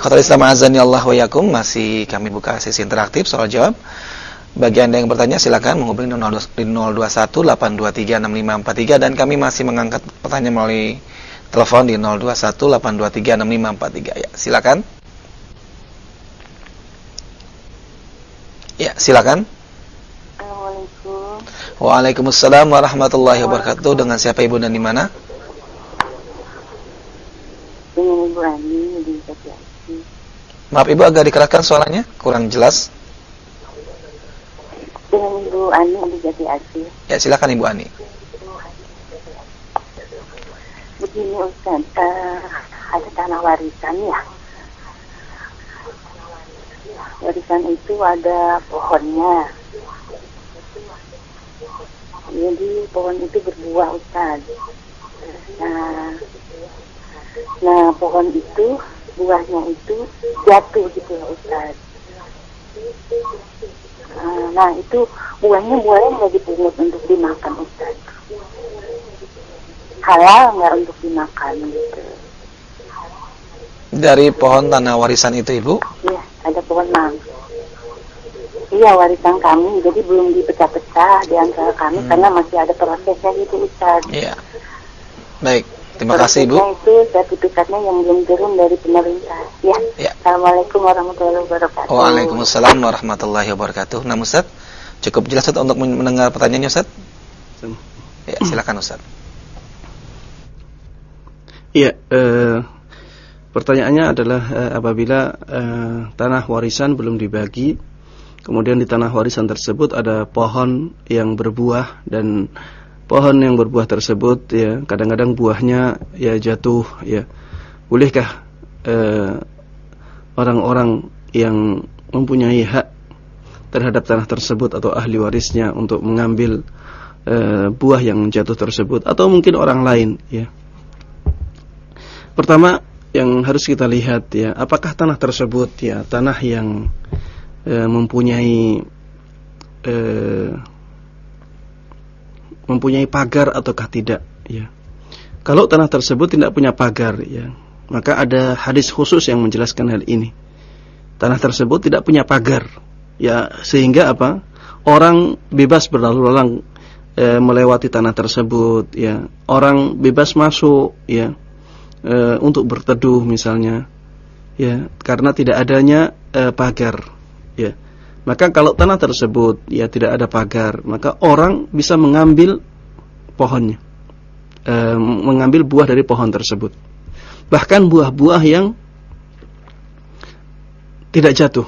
Khotul Islam azani Allah wa yakum masih kami buka sesi interaktif soal jawab. Bagi Anda yang bertanya silakan menghubungi di 021 823 6543 dan kami masih mengangkat pertanyaan melalui telepon di 021 823 6543 ya. Silakan. Ya, silakan. Waalaikumsalam warahmatullahi wabarakatuh. Dengan siapa Ibu dan di mana? Dengan Ibu Ani di Maaf Ibu agak dikerahkan suaranya, kurang jelas. Dengan Ibu Ani di Jati Asih. Ya silakan Ibu Ani. Begini Ustaz, uh, ada tanah warisan ya. Warisan itu ada pohonnya. Jadi pohon itu berbuah Ustaz. Nah, nah pohon itu buahnya itu jatuh gitu ya Ustaz. Nah, nah itu buahnya buahnya nggak dipungut untuk dimakan Ustaz. Halal nggak untuk dimakan gitu. Dari pohon tanah warisan itu Ibu? Iya, ada pohon mangga. Iya, warisan kami. Jadi belum dipecah-pecah di antara kami Hmm. karena masih ada prosesnya gitu, Ustaz. Iya. Baik, terima kasih Ibu. Prosesnya itu sertifikatnya yang belum turun dari pemerintah. Ya. Ya. Assalamualaikum warahmatullahi wabarakatuh. Waalaikumsalam warahmatullahi wabarakatuh. Nah Ustaz, cukup jelas Ustaz untuk mendengar pertanyaannya Ustaz? Ya, silakan Ustaz. Iya, eh, pertanyaannya adalah eh, apabila eh, tanah warisan belum dibagi, kemudian di tanah warisan tersebut ada pohon yang berbuah dan pohon yang berbuah tersebut ya kadang-kadang buahnya ya jatuh ya. Bolehkah eh, orang-orang yang mempunyai hak terhadap tanah tersebut atau ahli warisnya untuk mengambil eh, buah yang jatuh tersebut atau mungkin orang lain ya. Pertama yang harus kita lihat ya, apakah tanah tersebut ya tanah yang e, mempunyai e, mempunyai pagar ataukah tidak ya. Kalau tanah tersebut tidak punya pagar ya, maka ada hadis khusus yang menjelaskan hal ini. Tanah tersebut tidak punya pagar ya sehingga apa? Orang bebas berlalu lalang e, melewati tanah tersebut ya. Orang bebas masuk ya e, untuk berteduh misalnya ya karena tidak adanya e, pagar maka kalau tanah tersebut ya tidak ada pagar maka orang bisa mengambil pohonnya. E, mengambil buah dari pohon tersebut. Bahkan buah-buah yang tidak jatuh.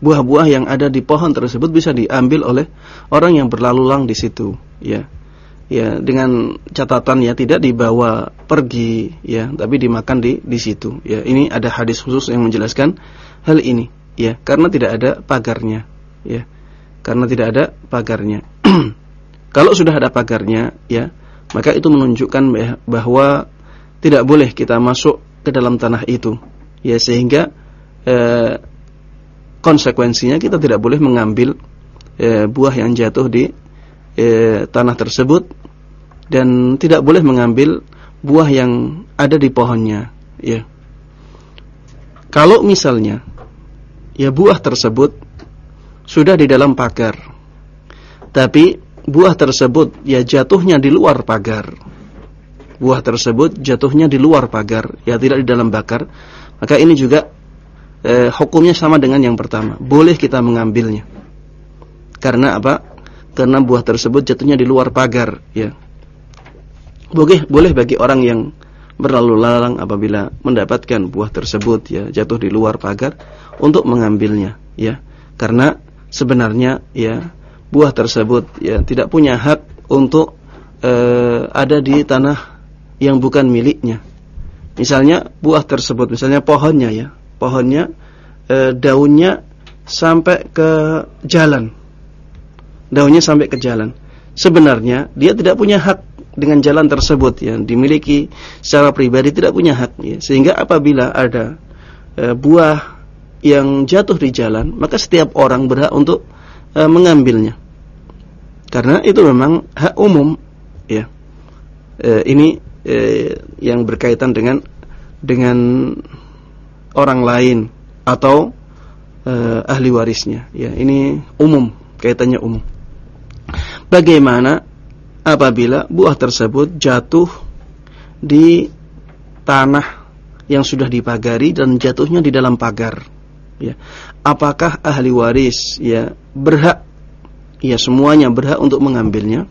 Buah-buah yang ada di pohon tersebut bisa diambil oleh orang yang berlalu lalang di situ ya. Ya dengan catatan ya tidak dibawa pergi ya tapi dimakan di di situ ya. Ini ada hadis khusus yang menjelaskan hal ini ya karena tidak ada pagarnya. Ya karena tidak ada pagarnya. *clears throat* Kalau sudah ada pagarnya ya maka itu menunjukkan bahwa tidak boleh kita masuk ke dalam tanah itu. Ya sehingga eh, konsekuensinya kita tidak boleh mengambil eh, buah yang jatuh di eh, tanah tersebut dan tidak boleh mengambil buah yang ada di pohonnya. Ya. Kalau misalnya ya buah tersebut sudah di dalam pagar. Tapi buah tersebut ya jatuhnya di luar pagar. Buah tersebut jatuhnya di luar pagar ya tidak di dalam bakar. Maka ini juga eh, hukumnya sama dengan yang pertama. Boleh kita mengambilnya. Karena apa? Karena buah tersebut jatuhnya di luar pagar ya. Boleh boleh bagi orang yang berlalu lalang apabila mendapatkan buah tersebut ya jatuh di luar pagar untuk mengambilnya ya. Karena sebenarnya ya buah tersebut ya tidak punya hak untuk eh, ada di tanah yang bukan miliknya. Misalnya buah tersebut misalnya pohonnya ya. Pohonnya eh, daunnya sampai ke jalan. Daunnya sampai ke jalan. Sebenarnya dia tidak punya hak dengan jalan tersebut yang dimiliki secara pribadi tidak punya hak ya. sehingga apabila ada e, buah yang jatuh di jalan maka setiap orang berhak untuk e, mengambilnya. Karena itu memang hak umum ya. E, ini e, yang berkaitan dengan dengan orang lain atau e, ahli warisnya ya. Ini umum kaitannya umum. Bagaimana apabila buah tersebut jatuh di tanah yang sudah dipagari dan jatuhnya di dalam pagar ya. Apakah ahli waris ya berhak ya semuanya berhak untuk mengambilnya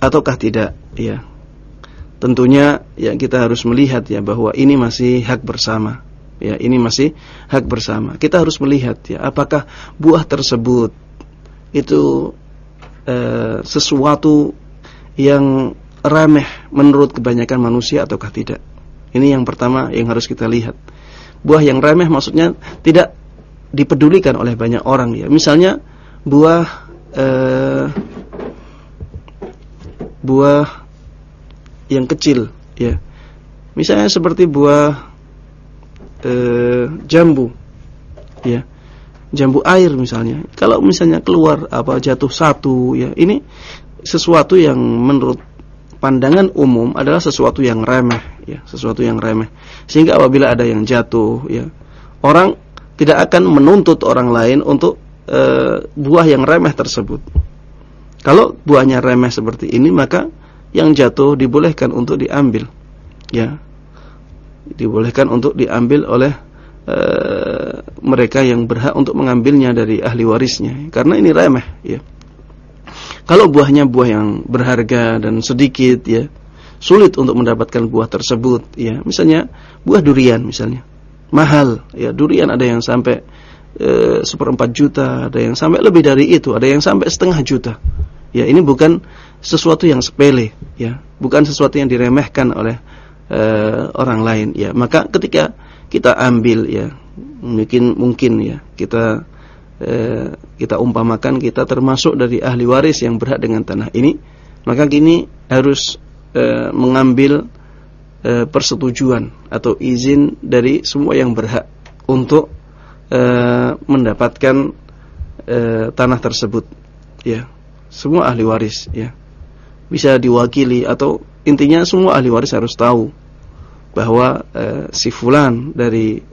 ataukah tidak ya? Tentunya ya kita harus melihat ya bahwa ini masih hak bersama ya ini masih hak bersama. Kita harus melihat ya apakah buah tersebut itu Eh, sesuatu yang remeh menurut kebanyakan manusia ataukah tidak. Ini yang pertama yang harus kita lihat. Buah yang remeh maksudnya tidak dipedulikan oleh banyak orang ya. Misalnya buah eh, buah yang kecil ya. Misalnya seperti buah eh, jambu ya. Jambu air misalnya. Kalau misalnya keluar apa jatuh satu ya. Ini sesuatu yang menurut pandangan umum adalah sesuatu yang remeh ya, sesuatu yang remeh. Sehingga apabila ada yang jatuh ya, orang tidak akan menuntut orang lain untuk e, buah yang remeh tersebut. Kalau buahnya remeh seperti ini maka yang jatuh dibolehkan untuk diambil. Ya. Dibolehkan untuk diambil oleh e, mereka yang berhak untuk mengambilnya dari ahli warisnya karena ini remeh ya. Kalau buahnya buah yang berharga dan sedikit ya, sulit untuk mendapatkan buah tersebut ya. Misalnya buah durian misalnya. Mahal ya, durian ada yang sampai e, seperempat juta, ada yang sampai lebih dari itu, ada yang sampai setengah juta. Ya, ini bukan sesuatu yang sepele ya, bukan sesuatu yang diremehkan oleh e, orang lain ya. Maka ketika kita ambil ya, mungkin mungkin ya, kita Eh, kita umpamakan kita termasuk dari ahli waris yang berhak dengan tanah ini, maka kini harus e, mengambil e, persetujuan atau izin dari semua yang berhak untuk e, mendapatkan e, tanah tersebut. Ya, semua ahli waris ya. Bisa diwakili atau intinya semua ahli waris harus tahu bahwa e, si fulan dari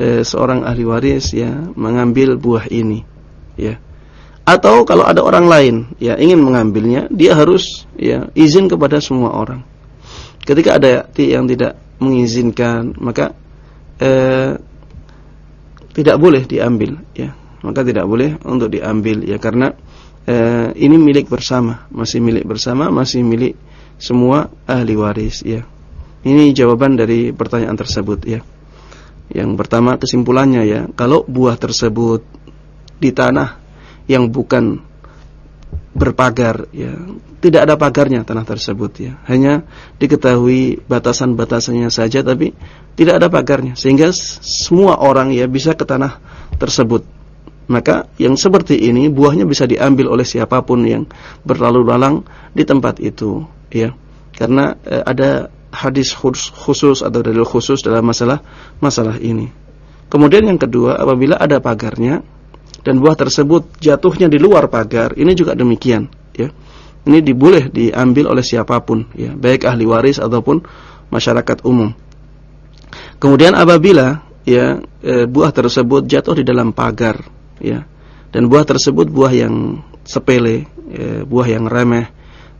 eh, seorang ahli waris ya mengambil buah ini ya. Atau kalau ada orang lain ya ingin mengambilnya dia harus ya izin kepada semua orang. Ketika ada yang tidak mengizinkan maka eh, tidak boleh diambil ya. Maka tidak boleh untuk diambil ya karena eh, ini milik bersama masih milik bersama masih milik semua ahli waris ya. Ini jawaban dari pertanyaan tersebut ya yang pertama kesimpulannya ya, kalau buah tersebut di tanah yang bukan berpagar ya, tidak ada pagarnya tanah tersebut ya. Hanya diketahui batasan-batasannya saja tapi tidak ada pagarnya sehingga semua orang ya bisa ke tanah tersebut. Maka yang seperti ini buahnya bisa diambil oleh siapa pun yang berlalu lalang di tempat itu ya. Karena eh, ada hadis khusus atau dalil khusus dalam masalah masalah ini. Kemudian yang kedua, apabila ada pagarnya dan buah tersebut jatuhnya di luar pagar, ini juga demikian, ya. Ini diboleh diambil oleh siapa pun, ya, baik ahli waris ataupun masyarakat umum. Kemudian apabila ya e, buah tersebut jatuh di dalam pagar, ya, dan buah tersebut buah yang sepele, e, buah yang remeh,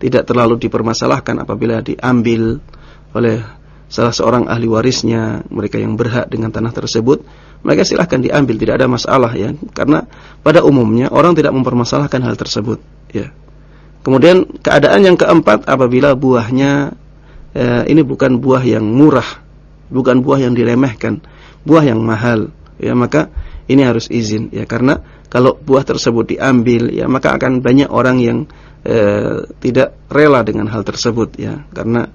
tidak terlalu dipermasalahkan apabila diambil oleh salah seorang ahli warisnya, mereka yang berhak dengan tanah tersebut, mereka silahkan diambil, tidak ada masalah ya. Karena pada umumnya orang tidak mempermasalahkan hal tersebut, ya. Kemudian keadaan yang keempat apabila buahnya eh, ini bukan buah yang murah, bukan buah yang diremehkan, buah yang mahal, ya maka ini harus izin ya karena kalau buah tersebut diambil ya maka akan banyak orang yang eh, tidak rela dengan hal tersebut ya karena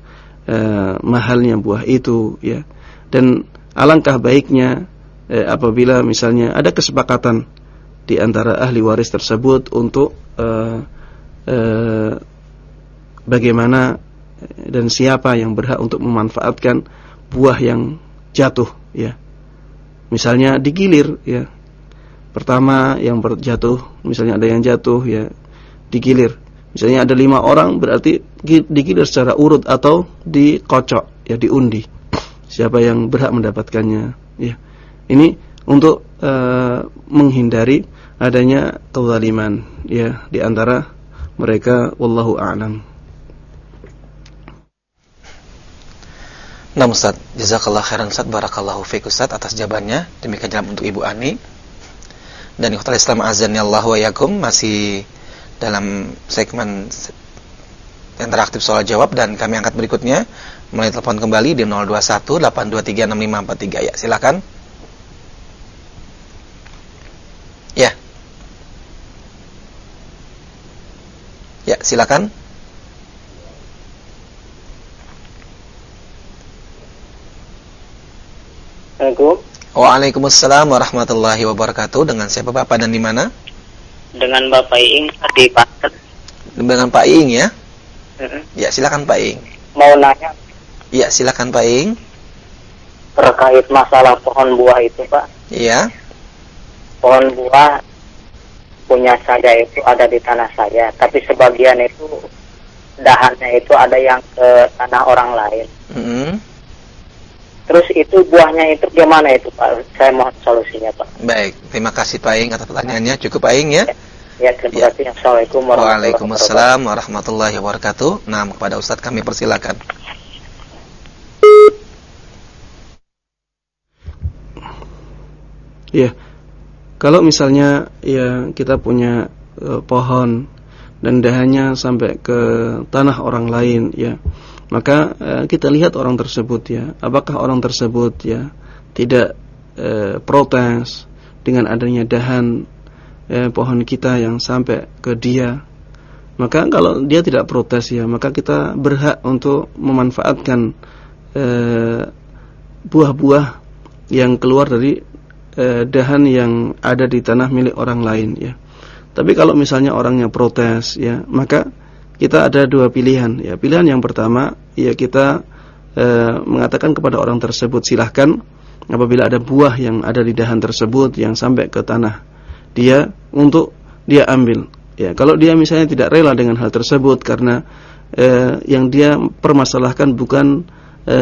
eh, mahalnya buah itu ya. Dan alangkah baiknya eh, apabila misalnya ada kesepakatan di antara ahli waris tersebut untuk eh, eh, bagaimana dan siapa yang berhak untuk memanfaatkan buah yang jatuh ya. Misalnya digilir ya. Pertama yang berjatuh misalnya ada yang jatuh ya digilir Misalnya ada lima orang berarti digilir secara urut atau dikocok, ya diundi. Siapa yang berhak mendapatkannya, ya. Ini untuk uh, menghindari adanya kezaliman, ya, di antara mereka wallahu a'lam. Nah Ustaz, jazakallah khairan Ustaz, barakallahu fiik Ustaz atas jawabannya. Demikian untuk Ibu Ani. Dan ikhtal Islam azan ya Allah wa masih dalam segmen interaktif soal jawab dan kami angkat berikutnya. Mulai telepon kembali di 021 823 6543 ya silakan. Ya. Ya silakan. Assalamualaikum. Waalaikumsalam warahmatullahi wabarakatuh. Dengan siapa Bapak dan di mana? Dengan Bapak Iing di Banten. Dengan Pak Iing ya? Ya, silakan Pak Iing. Mau nanya? Ya, silakan Pak Iing. Terkait masalah pohon buah itu, Pak. Iya. Pohon buah punya saya itu ada di tanah saya, tapi sebagian itu dahannya itu ada yang ke tanah orang lain. Mm -hmm. Terus itu buahnya itu gimana itu Pak? Saya mohon solusinya Pak. Baik, terima kasih Pak Ing atas pertanyaannya. Cukup Pak Ing ya. Ya, terima ya. kasih. Assalamualaikum warahmatullahi wabarakatuh. Waalaikumsalam warahmatullahi wabarakatuh. Nah, kepada Ustadz kami persilakan. Ya, kalau misalnya ya kita punya uh, pohon dan dahannya sampai ke tanah orang lain ya maka uh, kita lihat orang tersebut ya. Apakah orang tersebut ya tidak uh, protes dengan adanya dahan uh, pohon kita yang sampai ke dia? Maka kalau dia tidak protes ya maka kita berhak untuk memanfaatkan buah-buah yang keluar dari dahan yang ada di tanah milik orang lain ya. Tapi kalau misalnya orangnya protes ya, maka kita ada dua pilihan ya. Pilihan yang pertama ya kita e, mengatakan kepada orang tersebut silahkan apabila ada buah yang ada di dahan tersebut yang sampai ke tanah dia untuk dia ambil. Ya, kalau dia misalnya tidak rela dengan hal tersebut karena e, yang dia permasalahkan bukan e,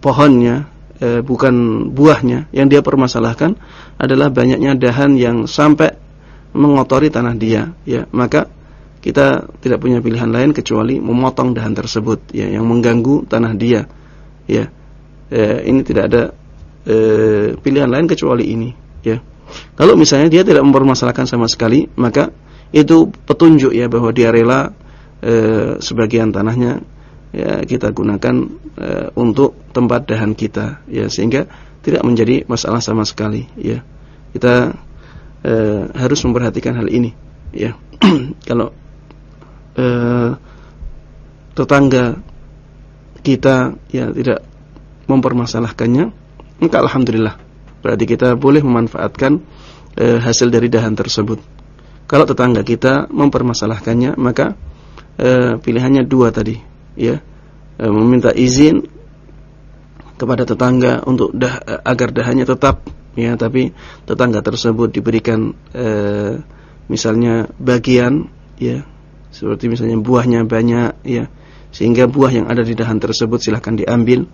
pohonnya, e, bukan buahnya, yang dia permasalahkan adalah banyaknya dahan yang sampai mengotori tanah dia, ya, maka kita tidak punya pilihan lain kecuali memotong dahan tersebut, ya, yang mengganggu tanah dia, ya. E, ini tidak ada e, pilihan lain kecuali ini, ya. Kalau misalnya dia tidak mempermasalahkan sama sekali, maka itu petunjuk ya bahwa dia rela e, sebagian tanahnya ya kita gunakan e, untuk tempat dahan kita, ya, sehingga tidak menjadi masalah sama sekali, ya. Kita e, harus memperhatikan hal ini ya *clears throat* kalau e, tetangga kita ya tidak mempermasalahkannya maka alhamdulillah berarti kita boleh memanfaatkan e, hasil dari dahan tersebut. Kalau tetangga kita mempermasalahkannya maka e, pilihannya dua tadi ya. E, meminta izin kepada tetangga untuk dah, agar dahannya tetap ya. Tapi tetangga tersebut diberikan eh, misalnya bagian ya seperti misalnya buahnya banyak ya sehingga buah yang ada di dahan tersebut silahkan diambil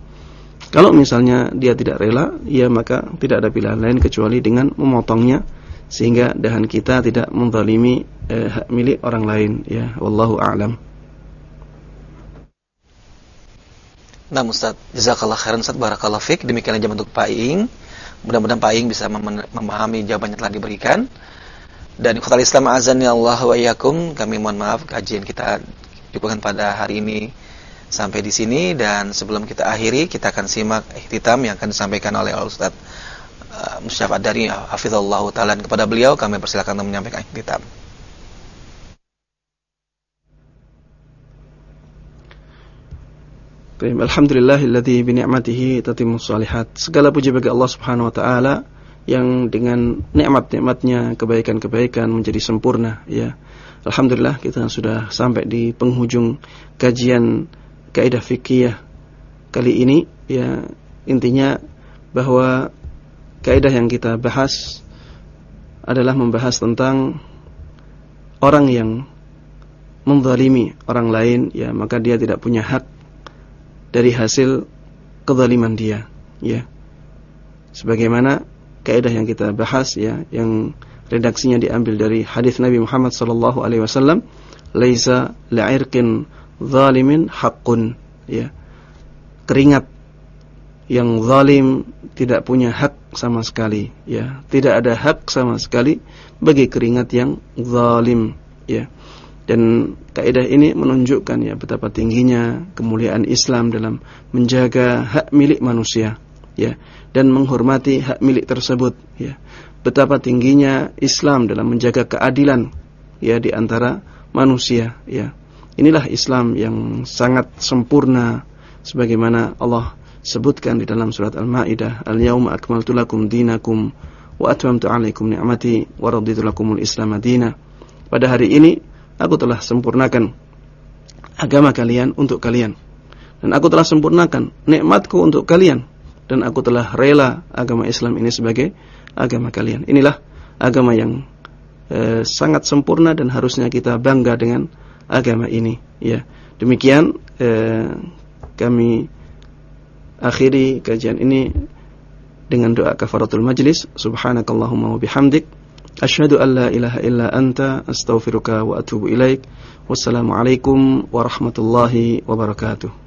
kalau misalnya dia tidak rela ya maka tidak ada pilihan lain kecuali dengan memotongnya sehingga dahan kita tidak menzalimi eh, hak milik orang lain ya wallahu a'lam Nah Ustaz, jazakallah khairan Ustaz, barakallah fik. Demikian aja untuk Pak Iing. Mudah-mudahan Pak Ing bisa memahami jawabannya telah diberikan. Dan ikhwatal Islam azan ya Allah wa iyakum, kami mohon maaf kajian kita cukupkan pada hari ini sampai di sini dan sebelum kita akhiri kita akan simak ihtitam yang akan disampaikan oleh Ustaz uh, Musyafat dari Hafizullah taala kepada beliau kami persilakan untuk menyampaikan ihtitam. Baik, alhamdulillahilladzi bi ni'matihi tatimmus shalihat. Segala puji bagi Allah Subhanahu wa taala yang dengan nikmat-nikmatnya kebaikan-kebaikan menjadi sempurna ya. Alhamdulillah kita sudah sampai di penghujung kajian kaidah fikih kali ini ya. Intinya bahwa kaidah yang kita bahas adalah membahas tentang orang yang menzalimi orang lain ya. Maka dia tidak punya hak dari hasil kezaliman dia ya. Sebagaimana kaidah yang kita bahas ya yang redaksinya diambil dari hadis Nabi Muhammad sallallahu alaihi wasallam laisa la'irqin zalimin haqqun ya. Keringat yang zalim tidak punya hak sama sekali ya. Tidak ada hak sama sekali bagi keringat yang zalim ya. Dan kaidah ini menunjukkan ya betapa tingginya kemuliaan Islam dalam menjaga hak milik manusia ya dan menghormati hak milik tersebut ya. Betapa tingginya Islam dalam menjaga keadilan ya di antara manusia ya. Inilah Islam yang sangat sempurna sebagaimana Allah sebutkan di dalam surat Al-Maidah, "Al-yauma akmaltu lakum dinakum wa atmamtu 'alaikum ni'mati wa raditu lakumul Islam madina." Pada hari ini aku telah sempurnakan agama kalian untuk kalian. Dan aku telah sempurnakan nikmatku untuk kalian dan aku telah rela agama Islam ini sebagai agama kalian. Inilah agama yang eh, sangat sempurna dan harusnya kita bangga dengan agama ini. Ya, demikian eh, kami akhiri kajian ini dengan doa kafaratul majlis. Subhanakallahumma wa bihamdik asyhadu an la ilaha illa anta astaghfiruka wa atubu ilaik. Wassalamualaikum warahmatullahi wabarakatuh.